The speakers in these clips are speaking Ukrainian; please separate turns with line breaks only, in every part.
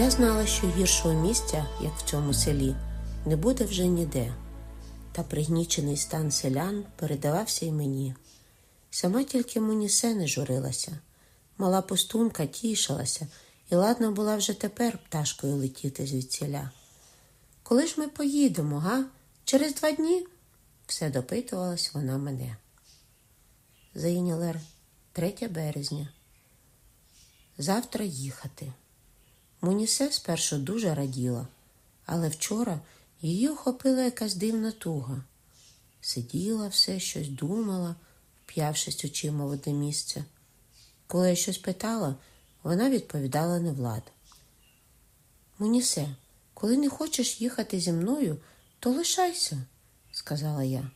Я знала, що гіршого місця, як в цьому селі, не буде вже ніде, та пригнічений стан селян передавався й мені. Сама тільки Мунісе не журилася. Мала пустунка тішилася і ладна була вже тепер пташкою летіти звідсіля. Коли ж ми поїдемо, га? Через два дні? Все допитувалась вона мене. Заїнялер 3 березня. Завтра їхати. Мунісе спершу дуже раділа, але вчора її охопила якась дивна туга. Сиділа все, щось думала, вп'явшись очима в одне місце. Коли я щось питала, вона відповідала невлад. Мунісе, коли не хочеш їхати зі мною, то лишайся, сказала я.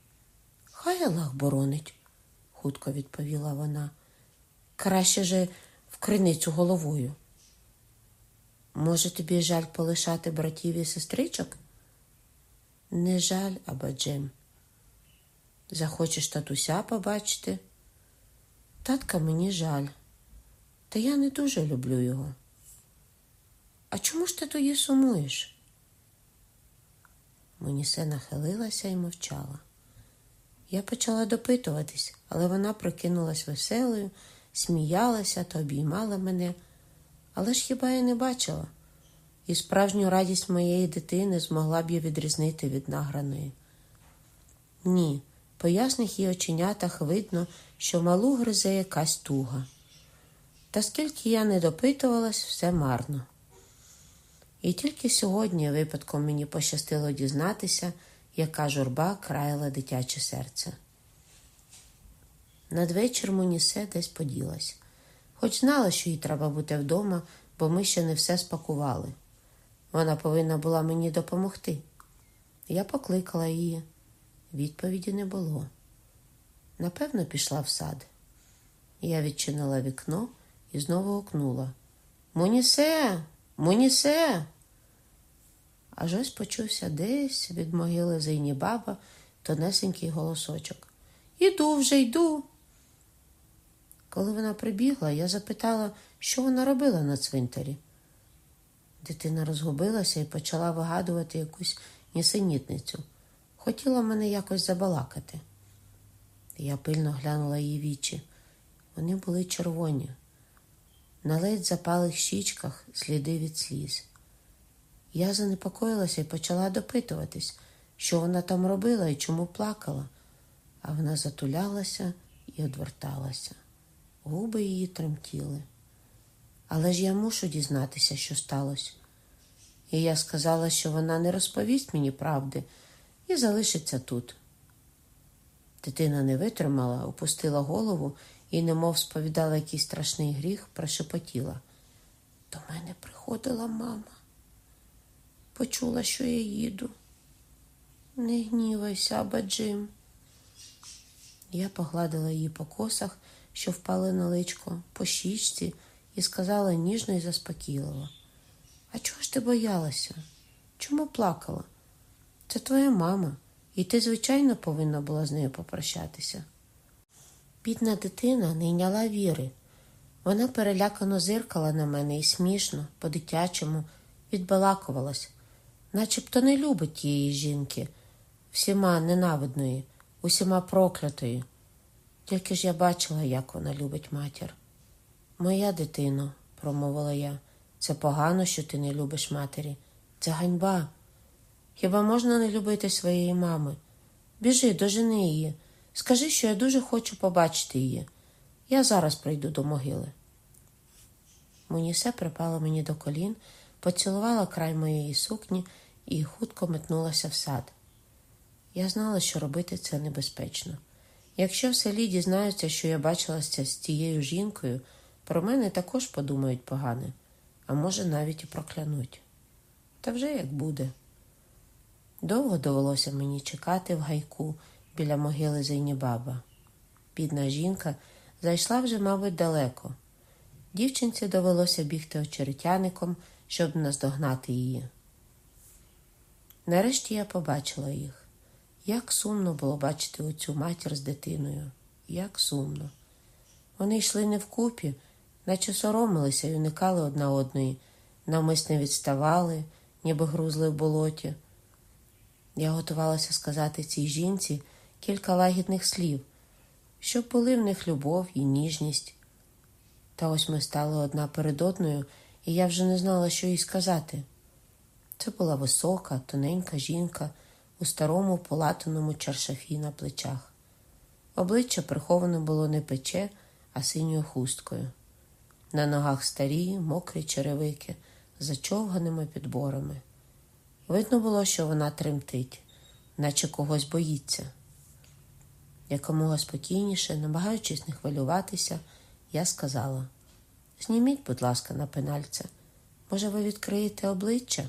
Хай Аллах боронить, хутко відповіла вона. Краще же в криницю головою. Може, тобі жаль полишати братів і сестричок? Не жаль, Абаджем. Захочеш татуся побачити? Татка мені жаль, та я не дуже люблю його. А чому ж ти тоді сумуєш? Монісе нахилилася і мовчала. Я почала допитуватись, але вона прокинулась веселою, сміялася та обіймала мене. Але ж хіба я не бачила? І справжню радість моєї дитини змогла б я відрізнити від награної. Ні, по ясних її оченятах видно, що малу гризе якась туга. Та скільки я не допитувалась, все марно. І тільки сьогодні випадком мені пощастило дізнатися, яка журба краяла дитяче серце. Надвечір Мунісе десь поділась, хоч знала, що їй треба бути вдома, бо ми ще не все спакували. Вона повинна була мені допомогти. Я покликала її. Відповіді не було. Напевно, пішла в сад. Я відчинила вікно і знову окнула. Мунісе, Мунісе. Аж ось почувся десь від могили Зейнібаба тонесенький голосочок. Іду вже йду. Коли вона прибігла, я запитала, що вона робила на цвинтарі. Дитина розгубилася і почала вигадувати якусь нісенітницю. Хотіла мене якось забалакати. Я пильно глянула її вічі. Вони були червоні. На ледь запалих щічках сліди від сліз. Я занепокоїлася і почала допитуватись, що вона там робила і чому плакала, а вона затулялася і одверталася. Губи її тремтіли. Але ж я мушу дізнатися, що сталося. І я сказала, що вона не розповість мені правди і залишиться тут. Дитина не витримала, опустила голову і, немов сповідала якийсь страшний гріх, прошепотіла. До мене приходила мама. Почула, що я їду. Не гнівайся, Абаджим. Я погладила її по косах, що впали на личко, по щічці, і сказала ніжно і заспокійливо. А чого ж ти боялася? Чому плакала? Це твоя мама, і ти, звичайно, повинна була з нею попрощатися. Бідна дитина не йняла віри. Вона перелякано зиркала на мене і смішно, по-дитячому, відбалакувалась, начебто не любить тієї жінки, всіма ненавидної, усіма проклятої. Тільки ж я бачила, як вона любить матір. Моя дитино, промовила я, це погано, що ти не любиш матері. Це ганьба. Хіба можна не любити своєї мами? Біжи, дожени її. Скажи, що я дуже хочу побачити її. Я зараз прийду до могили. Мунісе припала мені до колін, поцілувала край моєї сукні і хутко метнулася в сад. Я знала, що робити це небезпечно. Якщо в селі дізнаються, що я бачилася з тією жінкою, про мене також подумають погане, а може, навіть і проклянуть. Та вже як буде. Довго довелося мені чекати в гайку біля могили Зейнібаба. Бідна жінка зайшла вже, мабуть, далеко. Дівчинці довелося бігти очеретяником, щоб наздогнати її. Нарешті я побачила їх. Як сумно було бачити оцю матір з дитиною, як сумно. Вони йшли не вкупі, наче соромилися і уникали одна одної, навмисне відставали, ніби грузли в болоті. Я готувалася сказати цій жінці кілька лагідних слів, щоб були в них любов і ніжність. Та ось ми стали одна перед одною, і я вже не знала, що їй сказати. Це була висока, тоненька жінка у старому полатаному чаршафі на плечах. Обличчя приховане було не пече, а синьою хусткою. На ногах старі, мокрі черевики зачовганими підборами. Видно було, що вона тремтить, наче когось боїться. Якомога спокійніше, намагаючись не хвилюватися, я сказала: Зніміть, будь ласка, на пенальця. Може, ви відкриєте обличчя?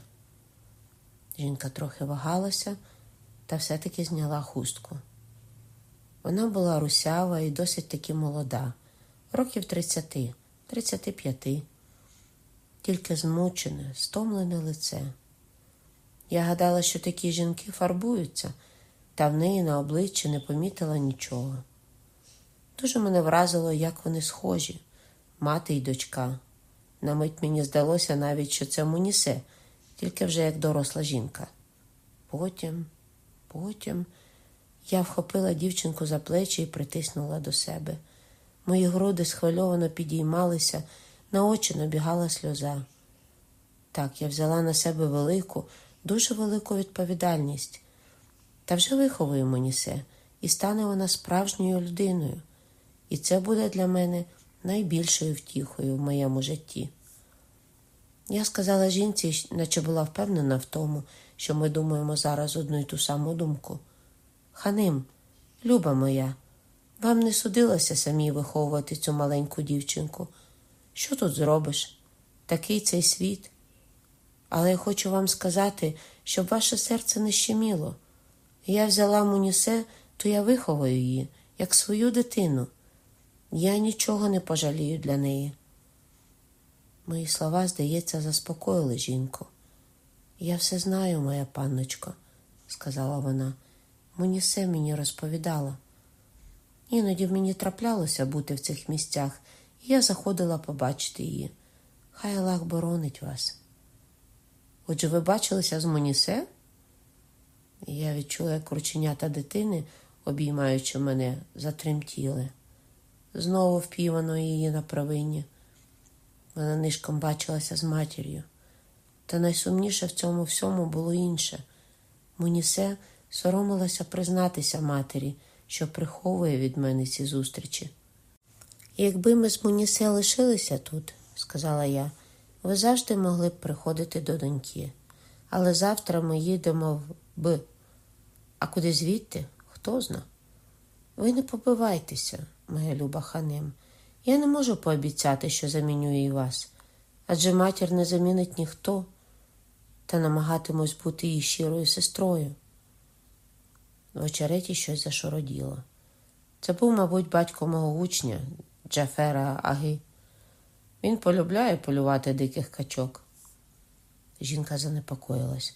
Жінка трохи вагалася та все-таки зняла хустку. Вона була русява і досить таки молода, років тридцяти, тридцяти п'яти, тільки змучене, стомлене лице. Я гадала, що такі жінки фарбуються, та в неї на обличчі не помітила нічого. Дуже мене вразило, як вони схожі, мати й дочка. На мить мені здалося навіть, що це Мунісе, тільки вже як доросла жінка. Потім, потім я вхопила дівчинку за плечі і притиснула до себе. Мої груди схвильовано підіймалися, на очі набігала сльоза. Так, я взяла на себе велику, дуже велику відповідальність. Та вже виховую Монісе, і стане вона справжньою людиною. І це буде для мене найбільшою втіхою в моєму житті. Я сказала жінці, наче була впевнена в тому, що ми думаємо зараз одну й ту саму думку. Ханим, люба моя, вам не судилося самі виховувати цю маленьку дівчинку. Що тут зробиш? Такий цей світ. Але я хочу вам сказати, щоб ваше серце не щеміло. Я взяла Мунісе, то я виховаю її, як свою дитину. Я нічого не пожалію для неї. Мої слова, здається, заспокоїли жінку. Я все знаю, моя панночко, сказала вона. Мунісе мені розповідала. Іноді мені траплялося бути в цих місцях, і я заходила побачити її. Хай Аллах боронить вас. Отже, ви бачилися з Монісе? Я відчула, як рученята дитини, обіймаючи мене, затремтіли. Знову впівано її на провині. Вона нишком бачилася з матір'ю. Та найсумніше в цьому всьому було інше. Монісе соромилася признатися матері, що приховує від мене ці зустрічі. Якби ми з Монісе лишилися тут, сказала я, ви завжди могли б приходити до доньки. Але завтра ми їдемо в Б. А куди звідти? Хто зна? Ви не побивайтеся, моя люба ханим. Я не можу пообіцяти, що заміню і вас, адже матір не замінить ніхто, та намагатимусь бути її щирою сестрою. В очереті щось зашороділо. Це був, мабуть, батько мого учня, Джафера Аги. Він полюбляє полювати диких качок. Жінка занепокоїлась.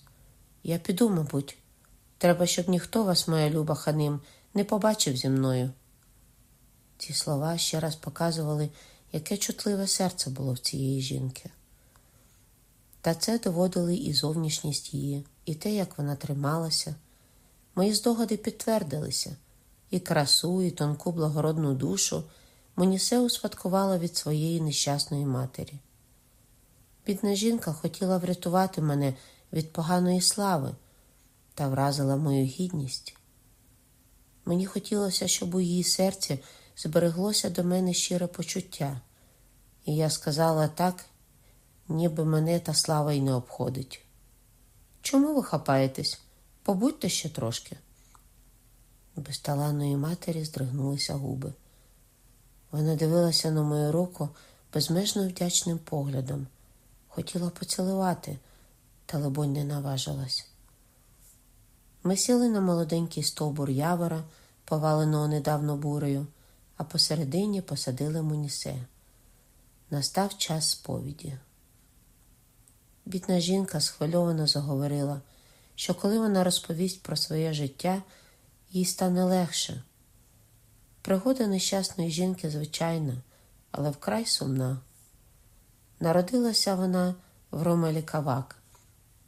Я піду, мабуть, треба, щоб ніхто вас, моя люба ханим, не побачив зі мною. Ці слова ще раз показували, яке чутливе серце було в цієї жінки. Та це доводили і зовнішність її, і те, як вона трималася. Мої здогади підтвердилися, і красу, і тонку благородну душу Монісе успадкувала від своєї нещасної матері. Бідна жінка хотіла врятувати мене від поганої слави та вразила мою гідність. Мені хотілося, щоб у її серці збереглося до мене щире почуття, і я сказала так, ніби мене та слава й не обходить. Чому ви хапаєтесь? Побудьте ще трошки. Безталанної матері здригнулися губи. Вона дивилася на мою руку безмежно вдячним поглядом, хотіла поцілувати, та, лебонь, не наважилась. Ми сіли на молоденький стовбур явора, поваленого недавно бурею, а посередині посадили Мунісе. Настав час сповіді. Бідна жінка схвильовано заговорила, що коли вона розповість про своє життя, їй стане легше. Пригода нещасної жінки, звичайна, але вкрай сумна. Народилася вона в Ромелі Кавак.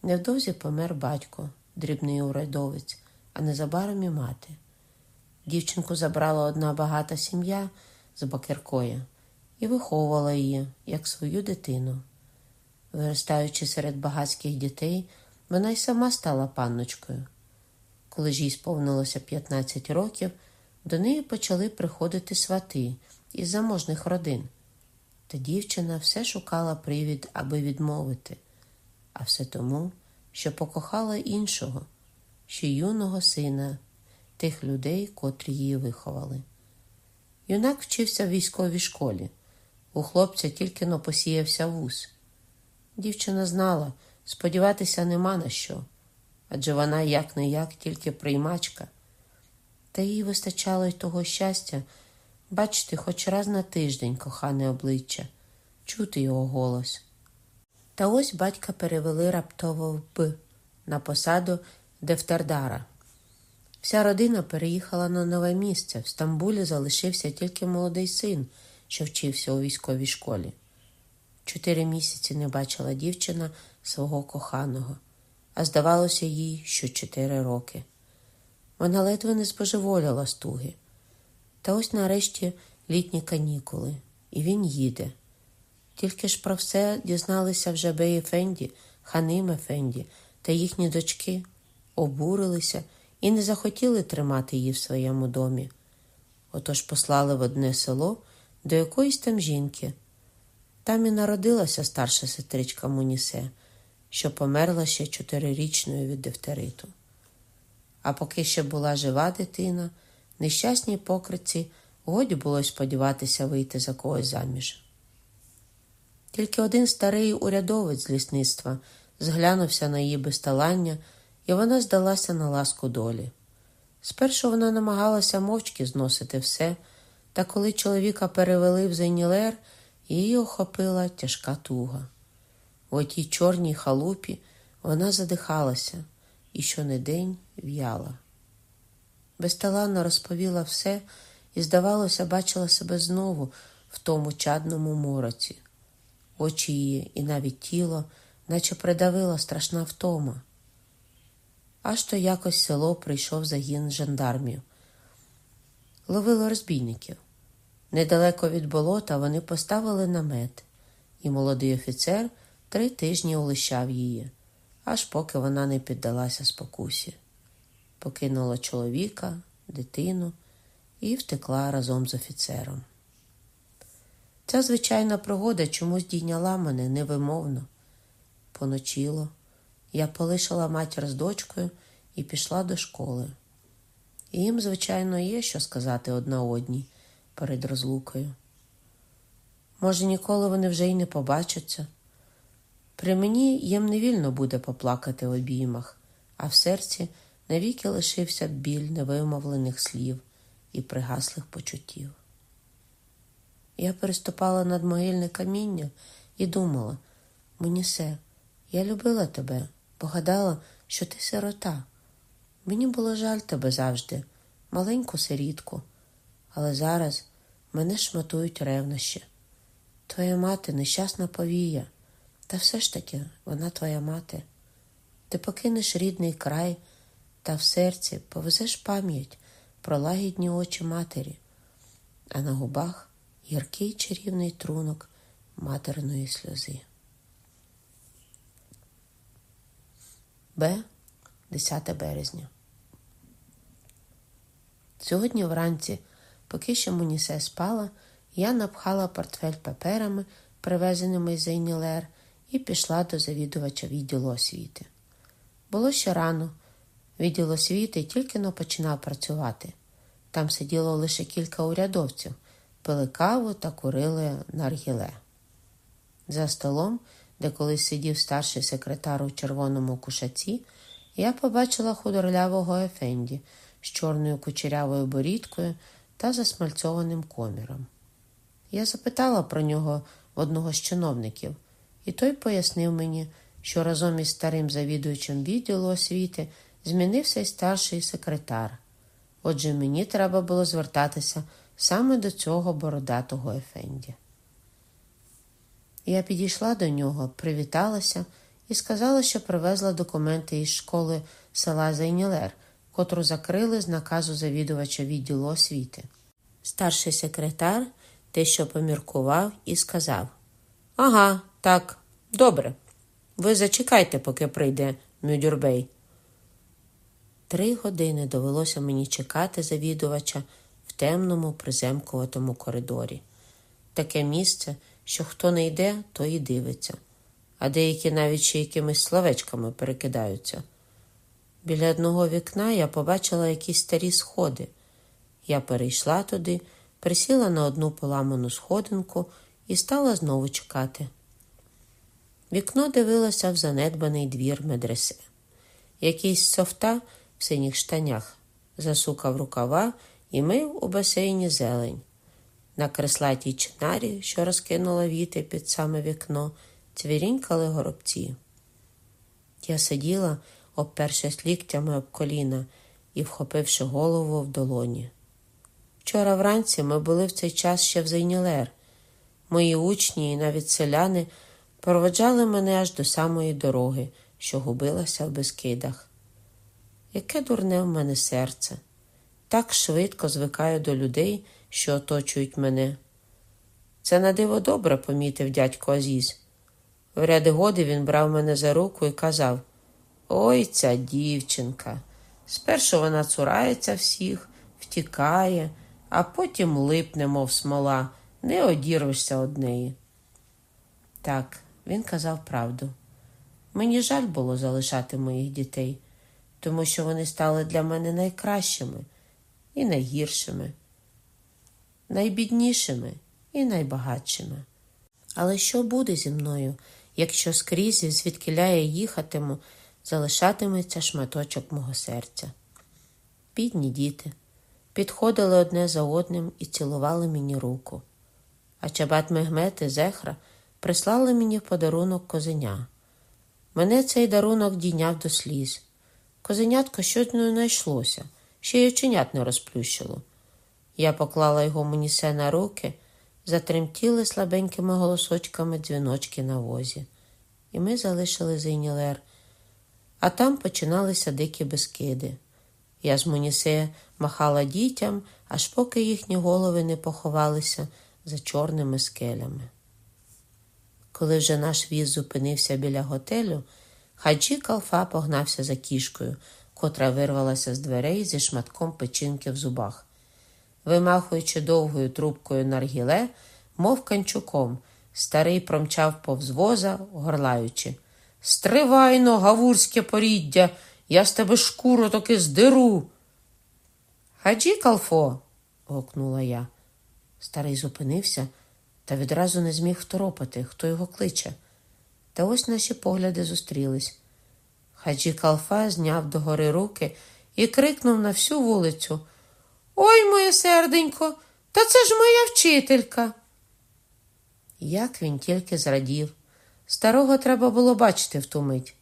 Невдовзі помер батько, дрібний урядовець, а незабаром і мати. Дівчинку забрала одна багата сім'я з Бакеркоя і виховувала її як свою дитину. Виростаючи серед багатських дітей, вона й сама стала панночкою. Коли ж їй сповнилося 15 років, до неї почали приходити свати із заможних родин. Та дівчина все шукала привід, аби відмовити, а все тому, що покохала іншого, ще юного сина, тих людей, котрі її виховали. Юнак вчився в військовій школі. У хлопця тільки но посіявся вуз. Дівчина знала, сподіватися нема на що, адже вона як не як тільки приймачка. Та їй вистачало й того щастя бачити хоч раз на тиждень кохане обличчя, чути його голос. Та ось батька перевели раптово в Б на посаду Дефтердара. Вся родина переїхала на нове місце. В Стамбулі залишився тільки молодий син, що вчився у військовій школі. Чотири місяці не бачила дівчина свого коханого, а здавалося їй, що чотири роки. Вона ледве не збожеволіла з туги. Та ось нарешті літні канікули, і він їде. Тільки ж про все дізналися вже Бей Ефенді, Ханим Ефенді та їхні дочки, обурилися і не захотіли тримати її в своєму домі. Отож послали в одне село до якоїсь там жінки. Там і народилася старша сестричка Мунісе, що померла ще чотирирічною від дифтериту. А поки ще була жива дитина, нещасній покриці годі було сподіватися вийти за когось заміж. Тільки один старий урядовець з лісництва зглянувся на її безталання, і вона здалася на ласку долі. Спершу вона намагалася мовчки зносити все, та коли чоловіка перевели в Зейнілер, її охопила тяжка туга. У отій чорній халупі вона задихалася і щонедень в'яла. Безталанно розповіла все і, здавалося, бачила себе знову в тому чадному мороці. Очі її і навіть тіло, наче придавила страшна втома. Аж то якось село прийшов загін жандармів. Ловило розбійників. Недалеко від болота вони поставили намет, і молодий офіцер три тижні улищав її, аж поки вона не піддалася спокусі. Покинула чоловіка, дитину і втекла разом з офіцером. Ця звичайна пригода чомусь дійняла мене невимовно. Поночіло. Я полишила матір з дочкою і пішла до школи. І їм, звичайно, є що сказати одна одній перед розлукою. Може, ніколи вони вже й не побачаться. При мені їм невільно буде поплакати в обіймах, а в серці навіки лишився біль невимовлених слів і пригаслих почуттів. Я переступала над могильне каміння і думала, Монісе, я любила тебе, погадала, що ти сирота. Мені було жаль тебе завжди, маленьку сирітку, але зараз мене шматують ревнощі. Твоя мати нещасна повія, та все ж таки вона твоя мати. Ти покинеш рідний край та в серці повезеш пам'ять про лагідні очі матері, а на губах гіркий чарівний трунок материної сльози. Б. 10 березня. Сьогодні вранці, поки ще Мунісе спала, я напхала портфель паперами, привезеними з Зейнілер, і пішла до завідувача відділу освіти. Було ще рано. Відділ освіти тільки но починав працювати. Там сиділо лише кілька урядовців, пили каву та курили наргіле. За столом, де колись сидів старший секретар у червоному кушаці, я побачила худорлявого Ефенді з чорною кучерявою борідкою та засмальцьованим коміром. Я запитала про нього в одного з чиновників, і той пояснив мені, що разом із старим завідуючим відділу освіти змінився й старший секретар. Отже, мені треба було звертатися саме до цього бородатого Ефенді. Я підійшла до нього, привіталася і сказала, що привезла документи із школи села Зайнілер, котру закрили з наказу завідувача відділу освіти. Старший секретар дещо поміркував і сказав: Ага, так, добре. Ви зачекайте, поки прийде Мюдюрбей. Три години довелося мені чекати завідувача в темному приземкуватому коридорі. Таке місце, що хто не йде, то і дивиться, а деякі навіть ще якимись словечками перекидаються. Біля одного вікна я побачила якісь старі сходи. Я перейшла туди, присіла на одну поламану сходинку і стала знову чекати. Вікно дивилося в занедбаний двір медресе. Якийсь софта в синіх штанях засукав рукава і мив у басейні зелень. На креслатій чинарі, що розкинула віти під саме вікно, цвірінькали горобці. Я сиділа, обпершись ліктями об коліна і вхопивши голову в долоні. Вчора вранці ми були в цей час ще в Зайнілер. Мої учні і навіть селяни проведжали мене аж до самої дороги, що губилася в безкидах. Яке дурне в мене серце, так швидко звикаю до людей, що оточують мене. Це на диво добре помітив дядько Азіз. В ряди годи він брав мене за руку і казав: Ой, ця дівчинка. Спершу вона цурається всіх, втікає, а потім липне, мов смола, не одірвешся од неї. Так, він казав правду. Мені жаль було залишати моїх дітей, тому що вони стали для мене найкращими і найгіршими, найбіднішими і найбагатшими. Але що буде зі мною, якщо скрізь, звідкиля я їхатиму, залишатиметься шматочок мого серця? Бідні діти підходили одне за одним і цілували мені руку. А Чабат Мегмет і Зехра прислали мені в подарунок козеня. Мене цей дарунок дійняв до сліз. Козенятко щось не знайшлося, ще й оченят не розплющило. Я поклала його Монісе на руки, затремтіли слабенькими голосочками дзвіночки на возі, і ми залишили Зейнілер, а там починалися дикі безкиди. Я з Монісе махала дітям, аж поки їхні голови не поховалися за чорними скелями. Коли вже наш віз зупинився біля готелю, хаджі Калфа погнався за кішкою, котра вирвалася з дверей зі шматком печінки в зубах. Вимахуючи довгою трубкою наргіле, мов канчуком, старий промчав повз воза, горлаючи. Стривайно, гавурське поріддя, я з тебе шкуру таки здеру. Хаджі Калфо. гукнула я. Старий зупинився та відразу не зміг второпати, хто його кличе. Та ось наші погляди зустрілись. Хаджі Калфа зняв догори руки і крикнув на всю вулицю Ой, моє серденько, та це ж моя вчителька. Як він тільки зрадів. Старого треба було бачити в ту мить.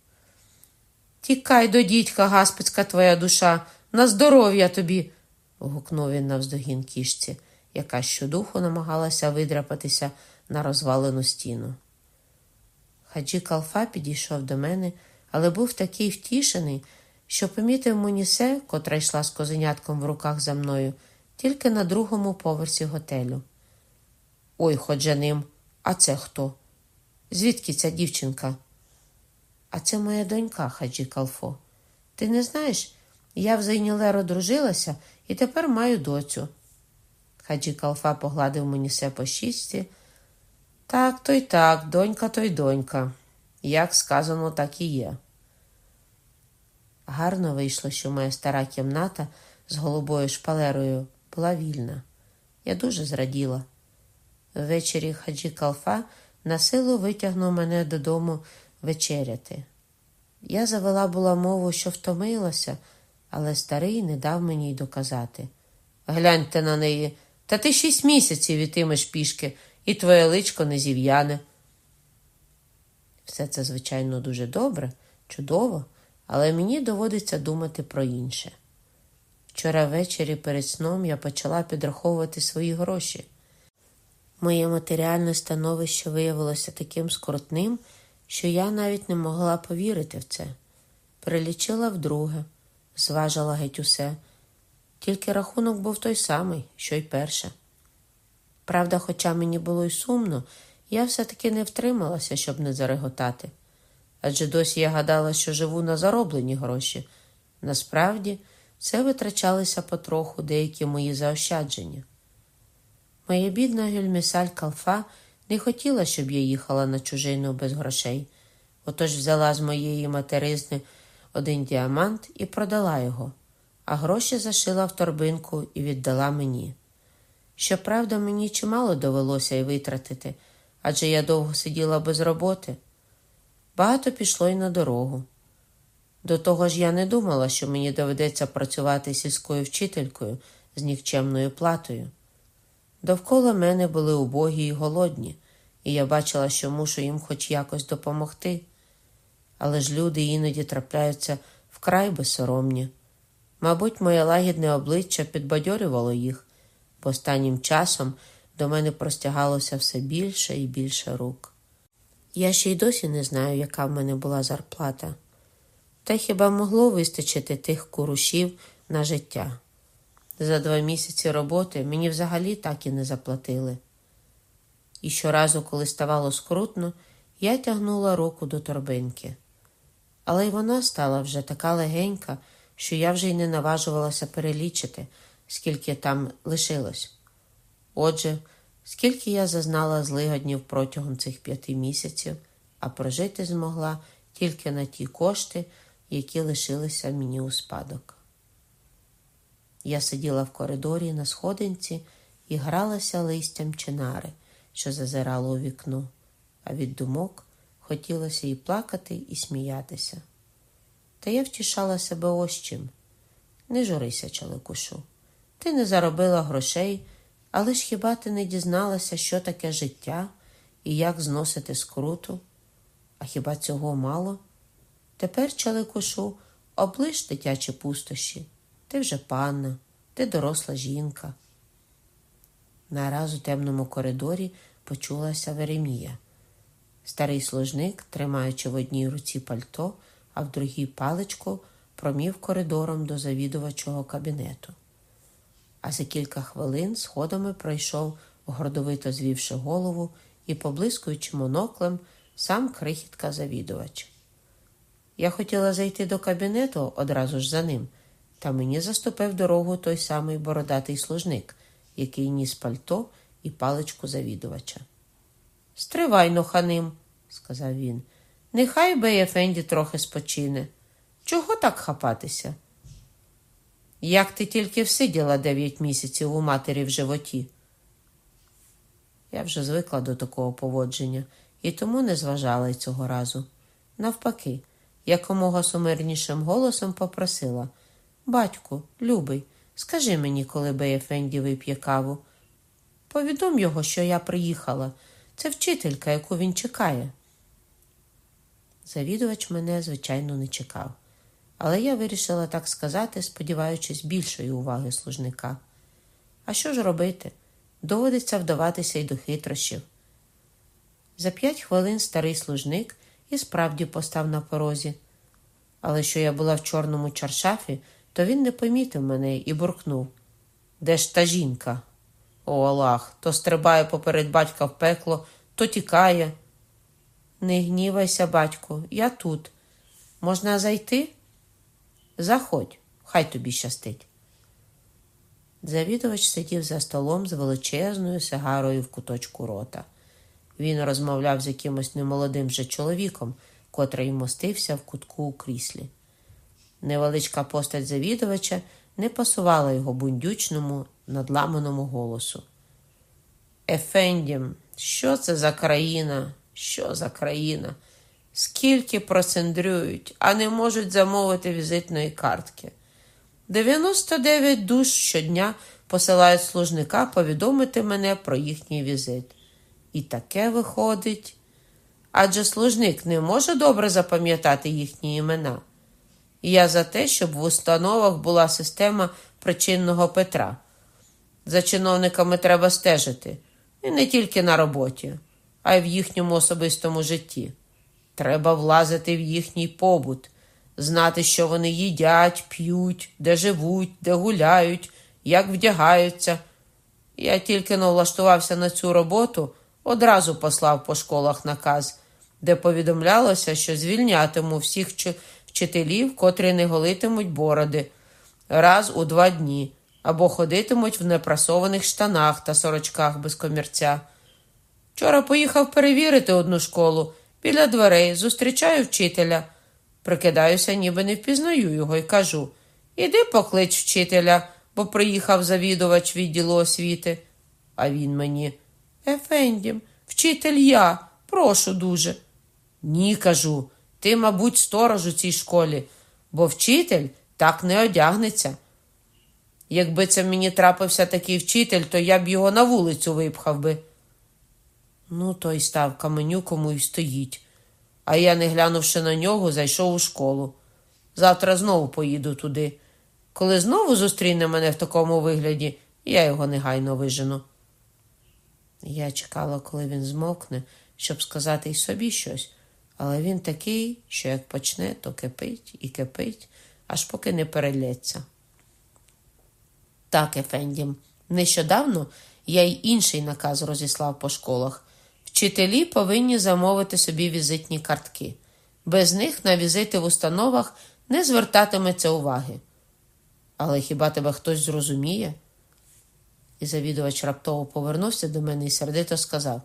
Тікай до дідька, гаспицька твоя душа, на здоров'я тобі. гукнув він навздогін кішці, яка щодуху намагалася видрапатися на розвалену стіну. Хаджі Калфа підійшов до мене, але був такий втішений, що помітив Мунісе, котра йшла з козенятком в руках за мною, тільки на другому поверсі готелю. Ой, ходжаним, а це хто? Звідки ця дівчинка? А це моя донька, Хаджі Калфо. Ти не знаєш, я в Зайнілер одружилася і тепер маю доцю. Хаджі Калфа погладив Мунісе по щічці. Так, то й так, донька то й донька. Як сказано, так і є. Гарно вийшло, що моя стара кімната з голубою шпалерою була вільна. Я дуже зраділа. Ввечері хаджі Калфа на силу витягнув мене додому вечеряти. Я завела була мову, що втомилася, але старий не дав мені й доказати. Гляньте на неї, та ти шість місяців ітимеш пішки, і твоє личко не зів'яне. Все це, звичайно, дуже добре, чудово, але мені доводиться думати про інше. Вчора ввечері перед сном я почала підраховувати свої гроші. Моє матеріальне становище виявилося таким скрутним, що я навіть не могла повірити в це. Перелічила вдруге, зважила геть усе, тільки рахунок був той самий, що й перше. Правда, хоча мені було й сумно, я все-таки не втрималася, щоб не зареготати. Адже досі я гадала, що живу на зароблені гроші. Насправді, це витрачалися потроху деякі мої заощадження. Моя бідна гюльмісаль Калфа не хотіла, щоб я їхала на чужину без грошей, отож взяла з моєї материзни один діамант і продала його, а гроші зашила в торбинку і віддала мені. Щоправда, мені чимало довелося й витратити, адже я довго сиділа без роботи. Багато пішло й на дорогу. До того ж, я не думала, що мені доведеться працювати сільською вчителькою з нікчемною платою. Довкола мене були убогі й голодні, і я бачила, що мушу їм хоч якось допомогти. Але ж люди іноді трапляються вкрай безсоромні. Мабуть, моє лагідне обличчя підбадьорювало їх, бо останнім часом до мене простягалося все більше і більше рук. Я ще й досі не знаю, яка в мене була зарплата. Та хіба могло вистачити тих курушів на життя? За два місяці роботи мені взагалі так і не заплатили. І щоразу, коли ставало скрутно, я тягнула руку до торбинки. Але й вона стала вже така легенька, що я вже й не наважувалася перелічити, скільки там лишилось. Отже, скільки я зазнала злигоднів протягом цих п'яти місяців, а прожити змогла тільки на ті кошти, які лишилися мені у спадок. Я сиділа в коридорі на сходинці і гралася листям чинари, що зазирало у вікно, а від думок хотілося і плакати, і сміятися. Та я втішала себе ось чим. Не журися, чоловікушу. Ти не заробила грошей, але ж хіба ти не дізналася, що таке життя і як зносити скруту? А хіба цього мало? Тепер, чоловікушу, облиш дитячі пустощі. Ти вже панна, ти доросла жінка. Нараз у темному коридорі почулася Веремія. Старий служник, тримаючи в одній руці пальто, а в другій паличку, промів коридором до завідувачого кабінету. А за кілька хвилин сходами пройшов, гордовито звівши голову і, поблискуючи моноклем, сам крихітка завідувач. Я хотіла зайти до кабінету одразу ж за ним, та мені заступив дорогу той самий бородатий служник, який ніс пальто і паличку завідувача. Стривай, ну, ханим, сказав він. Нехай бей Ефенді трохи спочине. Чого так хапатися? Як ти тільки всиділа дев'ять місяців у матері в животі? Я вже звикла до такого поводження і тому не зважала й цього разу. Навпаки, якомога сумирнішим голосом попросила Батьку, любий, скажи мені, коли Беєфенді вип'є каву. Повідом його, що я приїхала. Це вчителька, яку він чекає. Завідувач мене, звичайно, не чекав, але я вирішила так сказати, сподіваючись більшої уваги служника. А що ж робити? Доводиться вдаватися й до хитрощів. За п'ять хвилин старий служник і справді постав на порозі. Але що я була в чорному чаршафі, то він не помітив мене і буркнув Де ж та жінка? О, Аллах, то стрибає поперед батька в пекло, то тікає. Не гнівайся, батьку, я тут. Можна зайти? Заходь, хай тобі щастить. Завідувач сидів за столом з величезною сигарою в куточку рота. Він розмовляв з якимось немолодим же чоловіком, котрий мостився в кутку у кріслі. Невеличка постать завідувача не пасувала його бундючному, надламаному голосу. Ефендім, що це за країна? Що за країна? Скільки процендрюють, а не можуть замовити візитної картки. 99 душ щодня посилають служника повідомити мене про їхній візит. І таке виходить. Адже служник не може добре запам'ятати їхні імена. Я за те, щоб в установах була система причинного Петра. За чиновниками треба стежити. І не тільки на роботі, а й в їхньому особистому житті. Треба влазити в їхній побут, знати, що вони їдять, п'ють, де живуть, де гуляють, як вдягаються. Я тільки но влаштувався на цю роботу, одразу послав по школах наказ, де повідомлялося, що звільнятиму всіх вчителів, котрі не голитимуть бороди раз у два дні або ходитимуть в непрасованих штанах та сорочках без комірця. Вчора поїхав перевірити одну школу. Біля дверей зустрічаю вчителя. Прикидаюся, ніби не впізнаю його і кажу: Іди поклич вчителя, бо приїхав завідувач відділу освіти. А він мені Ефендім, вчитель я, прошу дуже. Ні, кажу, ти, мабуть, сторож у цій школі, бо вчитель так не одягнеться. Якби це мені трапився такий вчитель, то я б його на вулицю випхав би. Ну, той став каменюком і стоїть. А я, не глянувши на нього, зайшов у школу. Завтра знову поїду туди. Коли знову зустріне мене в такому вигляді, я його негайно вижену. Я чекала, коли він змовкне, щоб сказати й собі щось, але він такий, що як почне, то кипить і кипить, аж поки не перелється. Так, Ефендім, нещодавно я й інший наказ розіслав по школах. Вчителі повинні замовити собі візитні картки. Без них на візити в установах не звертатиметься уваги. Але хіба тебе хтось зрозуміє? І завідувач раптово повернувся до мене і сердито сказав: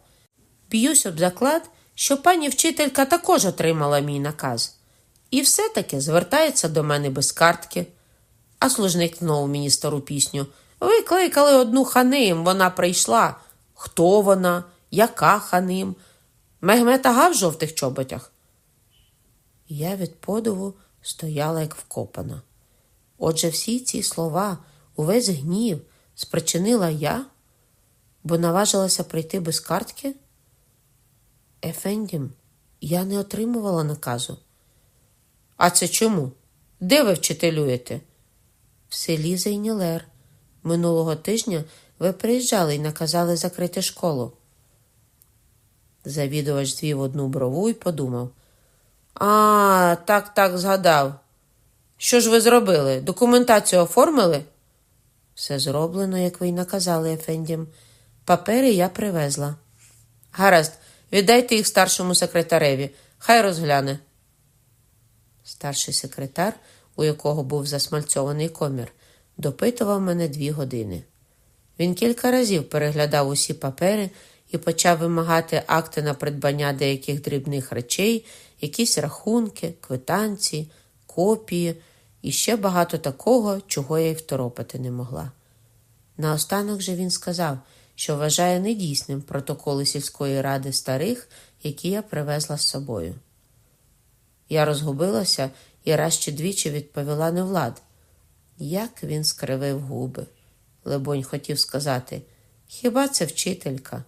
Б'юсь об заклад, що пані вчителька також отримала мій наказ. І все-таки звертається до мене без картки. А служник знову мені стару пісню. Ви кликали одну ханим, вона прийшла. Хто вона? Яка ханим? Мегмета в жовтих чоботях. Я від подиву стояла, як вкопана. Отже, всі ці слова, увесь гнів спричинила я, бо наважилася прийти без картки? Ефендім, я не отримувала наказу. А це чому? Де ви вчителюєте? В селі Зейнілер. Минулого тижня ви приїжджали і наказали закрити школу. Завідувач звів одну брову і подумав. А, так, так, згадав. Що ж ви зробили? Документацію оформили? Все зроблено, як ви й наказали, Ефендім. Папери я привезла. Гаразд, віддайте їх старшому секретареві, хай розгляне. Старший секретар, у якого був засмальцьований комір, допитував мене дві години. Він кілька разів переглядав усі папери і почав вимагати акти на придбання деяких дрібних речей, якісь рахунки, квитанції, копії і ще багато такого, чого я й второпати не могла. Наостанок же він сказав, що вважає недійсним протоколи сільської ради старих, які я привезла з собою. Я розгубилася і раз чи двічі відповіла невлад. Як він скривив губи. Лебонь хотів сказати, хіба це вчителька?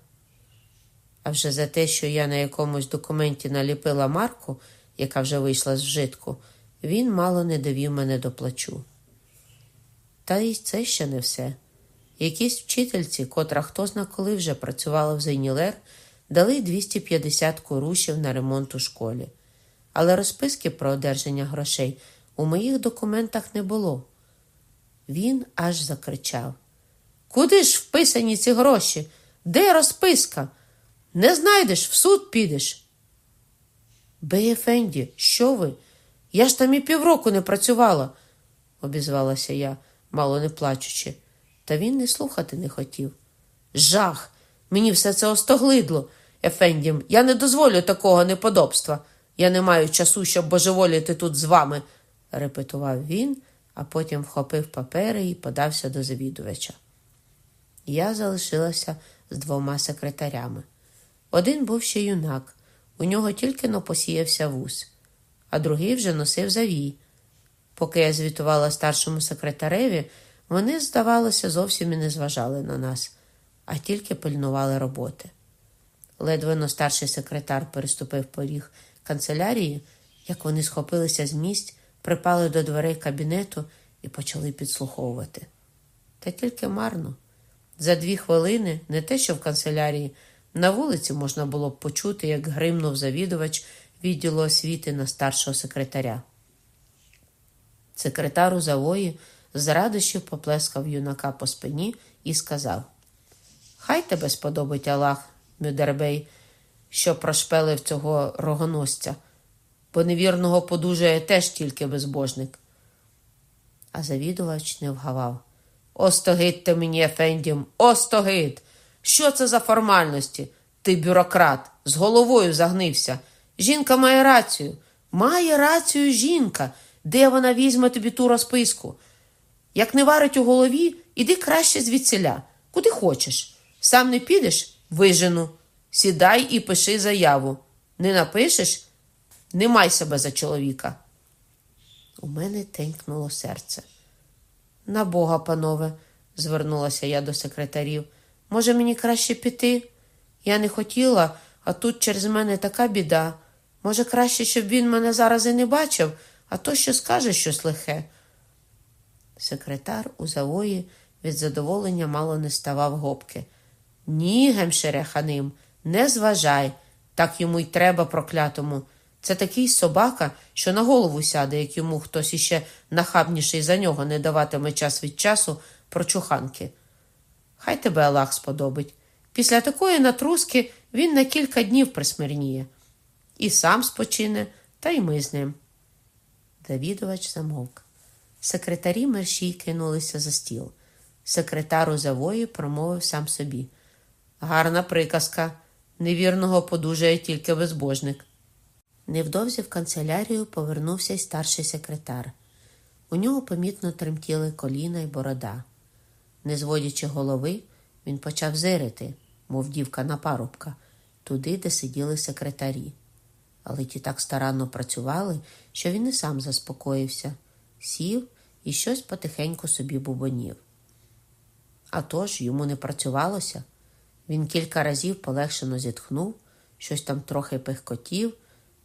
А вже за те, що я на якомусь документі наліпила марку, яка вже вийшла з вжитку, він мало не довів мене до плачу. Та й це ще не все. Якійсь вчительці, котра хто зна коли вже працювала в Зейнілер, дали 250 курушів на ремонт у школі. Але розписки про одержання грошей у моїх документах не було. Він аж закричав: Куди ж вписані ці гроші? Де розписка? Не знайдеш, в суд підеш. Бей Ефенді, що ви? Я ж там і півроку не працювала, обізвалася я, мало не плачучи. Та він не слухати не хотів. Жах! Мені все це остоглидло, Ефендім. Я не дозволю такого неподобства. Я не маю часу, щоб божеволіти тут з вами, репетував він, а потім вхопив папери і подався до завідувача. Я залишилася з двома секретарями. Один був ще юнак, у нього тільки но посіявся вус, а другий вже носив завій. Поки я звітувала старшому секретареві, вони, здавалося, зовсім і не зважали на нас, а тільки пильнували роботи. Ледве но старший секретар переступив поріг канцелярії, як вони схопилися з місць, припали до дверей кабінету і почали підслуховувати. Та тільки марно. За дві хвилини, не те, що в канцелярії, на вулиці можна було б почути, як гримнув завідувач відділу освіти на старшого секретаря. Секретар у завої з радощів поплескав юнака по спині і сказав: Хай тебе сподобить Аллах, Мюдербей, що прошпелив цього рогоносця, бо невірного подужає теж тільки безбожник. А завідувач не вгавав. Остогид ти мені, Ефендім, остогид! Що це за формальності? Ти бюрократ, з головою загнився. Жінка має рацію. Має рацію жінка. Де вона візьме тобі ту розписку? Як не варить у голові, іди краще звідсіля. Куди хочеш. Сам не підеш вижену. Сідай і пиши заяву. Не напишеш, не май себе за чоловіка. У мене тенькнуло серце. На Бога, панове, звернулася я до секретарів. Може, мені краще піти? Я не хотіла, а тут через мене така біда. Може, краще, щоб він мене зараз і не бачив, а то що скаже щось лихе. Секретар у завої від задоволення мало не ставав гопки. Ні, гемшере ханим, не зважай, так йому й треба проклятому. Це такий собака, що на голову сяде, як йому хтось іще нахабніший за нього не даватиме час від часу прочуханки. Хай тебе Аллах сподобить. Після такої натруски він на кілька днів присмирніє. І сам спочине, та й ми з ним. Давідувач замовк. Секретарі мерщій кинулися за стіл. Секретар у завої промовив сам собі. Гарна приказка. Невірного подужає тільки безбожник. Невдовзі в канцелярію повернувся й старший секретар. У нього помітно тремтіли коліна й борода. Не зводячи голови, він почав зирити, мов дівка на парубка, туди, де сиділи секретарі. Але ті так старанно працювали, що він і сам заспокоївся, сів і щось потихеньку собі бубонів. А тож йому не працювалося. Він кілька разів полегшено зітхнув, щось там трохи пихкотів,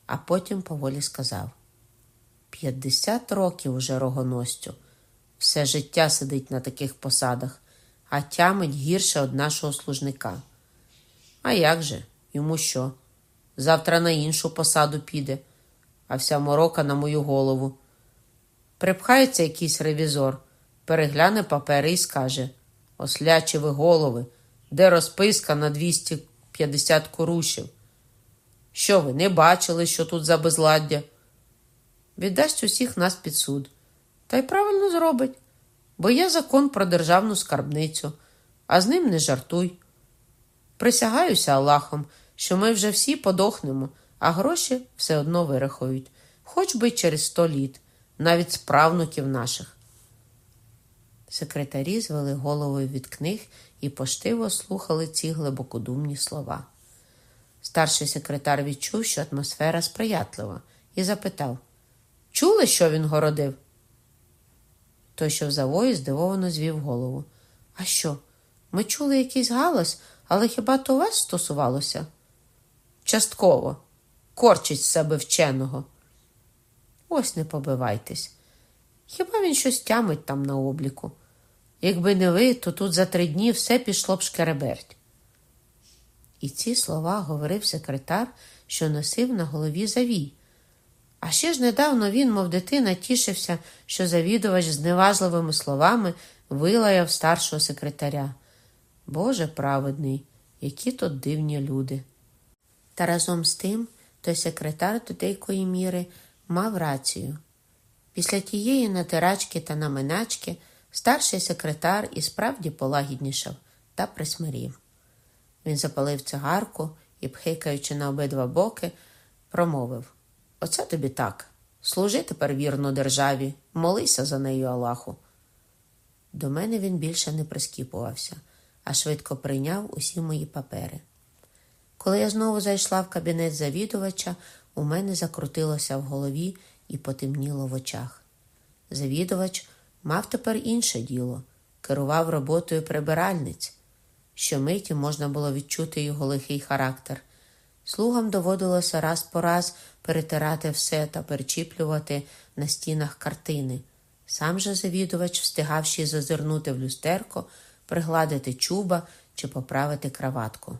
а потім поволі сказав: П'ятдесят років уже рогоностю. Все життя сидить на таких посадах, а тямить гірше од нашого служника. А як же? Йому що? Завтра на іншу посаду піде, а вся морока на мою голову. Припхається якийсь ревізор, перегляне папери і скаже: Ослячі ви голови, де розписка на 250 корушів? Що ви не бачили, що тут за безладдя? Віддасть усіх нас під суд. Та й правильно зробить, бо є закон про державну скарбницю, а з ним не жартуй. Присягаюся Аллахом, що ми вже всі подохнемо, а гроші все одно вирахують, хоч би через сто літ, навіть з правнуків наших. Секретарі звели головою від книг і поштиво слухали ці глибокодумні слова. Старший секретар відчув, що атмосфера сприятлива, і запитав Чули, що він городив? Той, що в завої, здивовано звів голову. А що? Ми чули якийсь галас, але хіба то вас стосувалося? Частково, корчить себе вченого. Ось не побивайтесь. Хіба він щось тямить там на обліку? Якби не ви, то тут за три дні все пішло б шкереберть. І ці слова говорив секретар, що носив на голові завій. А ще ж недавно він, мов дитина, тішився, що завідувач з неважливими словами вилаяв старшого секретаря. Боже праведний, які тут дивні люди. Та разом з тим той секретар до деякої міри мав рацію. Після тієї натирачки та наминачки старший секретар і справді полагіднішав та присмирів. Він запалив цигарку і, пхикаючи на обидва боки, промовив Оце тобі так. Служи тепер вірно державі, молися за нею Аллаху. До мене він більше не прискіпувався, а швидко прийняв усі мої папери. Коли я знову зайшла в кабінет завідувача, у мене закрутилося в голові і потемніло в очах. Завідувач мав тепер інше діло, керував роботою прибиральниць. Щомиті можна було відчути його лихий характер. Слугам доводилося раз по раз перетирати все та перечіплювати на стінах картини. Сам же завідувач, встигавши зазирнути в люстерко, пригладити чуба чи поправити краватку.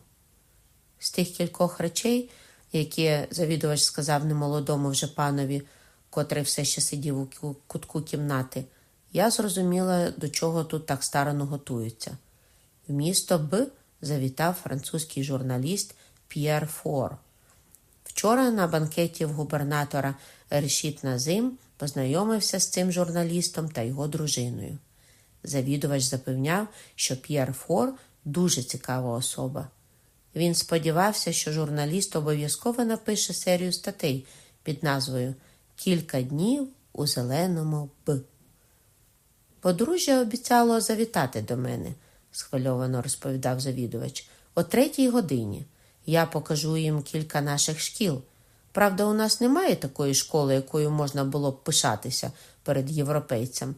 З тих кількох речей, які завідувач сказав немолодому вже панові, котрий все ще сидів у кутку кімнати, я зрозуміла, до чого тут так старано готуються. В місто Б завітав французький журналіст П'єр Фор. Вчора на банкеті в губернатора Решіт Назим познайомився з цим журналістом та його дружиною. Завідувач запевняв, що П'єр Фор дуже цікава особа. Він сподівався, що журналіст обов'язково напише серію статей під назвою Кілька днів у зеленому Б. Подружжя обіцяло завітати до мене, схвильовано розповідав завідувач, о третій годині. Я покажу їм кілька наших шкіл. Правда, у нас немає такої школи, якою можна було б пишатися перед європейцем.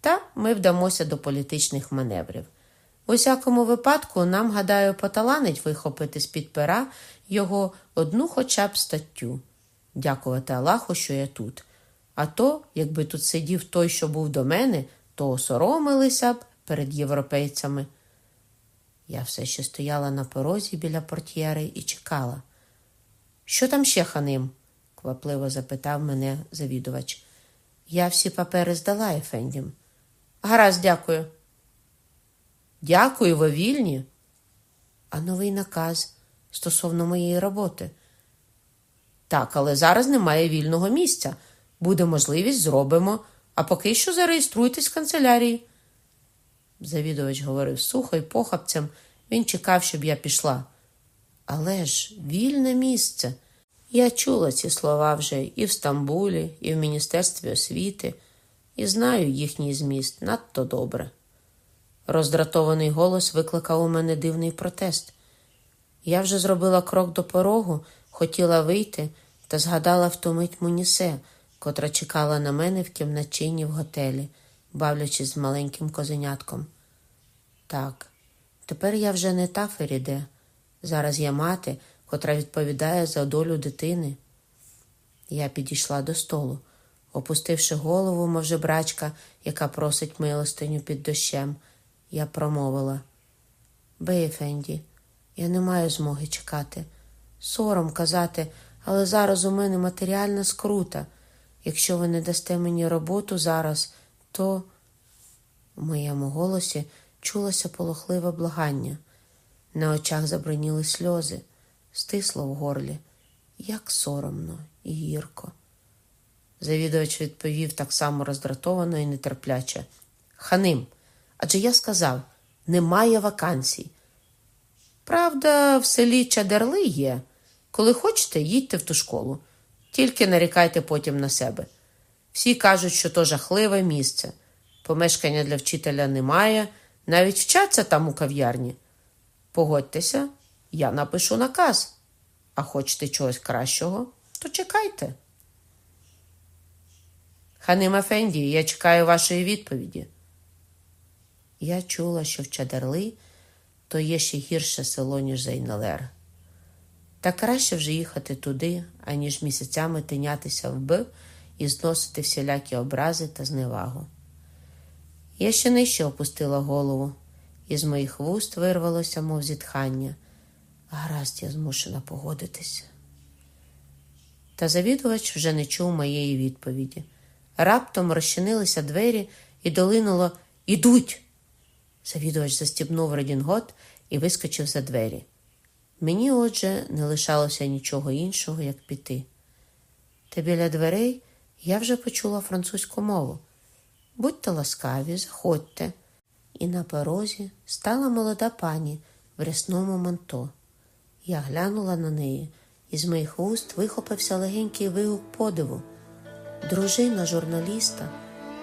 Та ми вдамося до політичних маневрів. У всякому випадку, нам, гадаю, поталанить вихопити з-під пера його одну хоча б статтю. Дякувати Аллаху, що я тут. А то, якби тут сидів той, що був до мене, то осоромилися б перед європейцями. Я все ще стояла на порозі біля портьєри і чекала. Що там ще ханим? квапливо запитав мене завідувач. Я всі папери здала, Ефендім. Гаразд, дякую. Дякую, ви вільні. А новий наказ стосовно моєї роботи. Так, але зараз немає вільного місця. Буде можливість, зробимо, а поки що зареєструйтесь в канцелярії. Завідувач говорив сухо й похапцем, він чекав, щоб я пішла. Але ж вільне місце. Я чула ці слова вже і в Стамбулі, і в Міністерстві освіти, і знаю їхній зміст надто добре. Роздратований голос викликав у мене дивний протест. Я вже зробила крок до порогу, хотіла вийти та згадала втомить Мунісе, котра чекала на мене в кімнатчині в готелі, бавлячись з маленьким козенятком. Так, тепер я вже не та Феріде. Зараз я мати, котра відповідає за долю дитини. Я підійшла до столу, опустивши голову, мов жебрачка, яка просить милостиню під дощем, я промовила. Бей, Фенді, я не маю змоги чекати. Сором казати, але зараз у мене матеріальна скрута. Якщо ви не дасте мені роботу зараз, то у моєму голосі чулося полохливе благання. На очах забриніли сльози, стисло в горлі. Як соромно і гірко. Завідувач відповів так само роздратовано і нетерпляче. Ханим, адже я сказав, немає вакансій. Правда, в селі Чадерли є. Коли хочете, їдьте в ту школу. Тільки нарікайте потім на себе. Всі кажуть, що то жахливе місце. Помешкання для вчителя немає, навіть вчаться там у кав'ярні. Погодьтеся, я напишу наказ. А хочете чогось кращого, то чекайте. Ханим Ефенді, я чекаю вашої відповіді. Я чула, що в Чадерли то є ще гірше село, ніж Зейнелер. Та краще вже їхати туди, аніж місяцями тинятися в Б і зносити всілякі образи та зневагу. Я ще нижче опустила голову, і з моїх вуст вирвалося, мов зітхання. Гаразд, я змушена погодитися. Та завідувач вже не чув моєї відповіді. Раптом розчинилися двері і долинуло Ідуть. Завідувач застібнув редінгот і вискочив за двері. Мені, отже, не лишалося нічого іншого, як піти. Та біля дверей я вже почула французьку мову. Будьте ласкаві, заходьте. І на порозі стала молода пані в рясному манто. Я глянула на неї, і з моїх вуст вихопився легенький вигук подиву. Дружина журналіста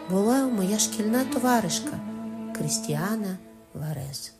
була моя шкільна товаришка Крістіана Варез.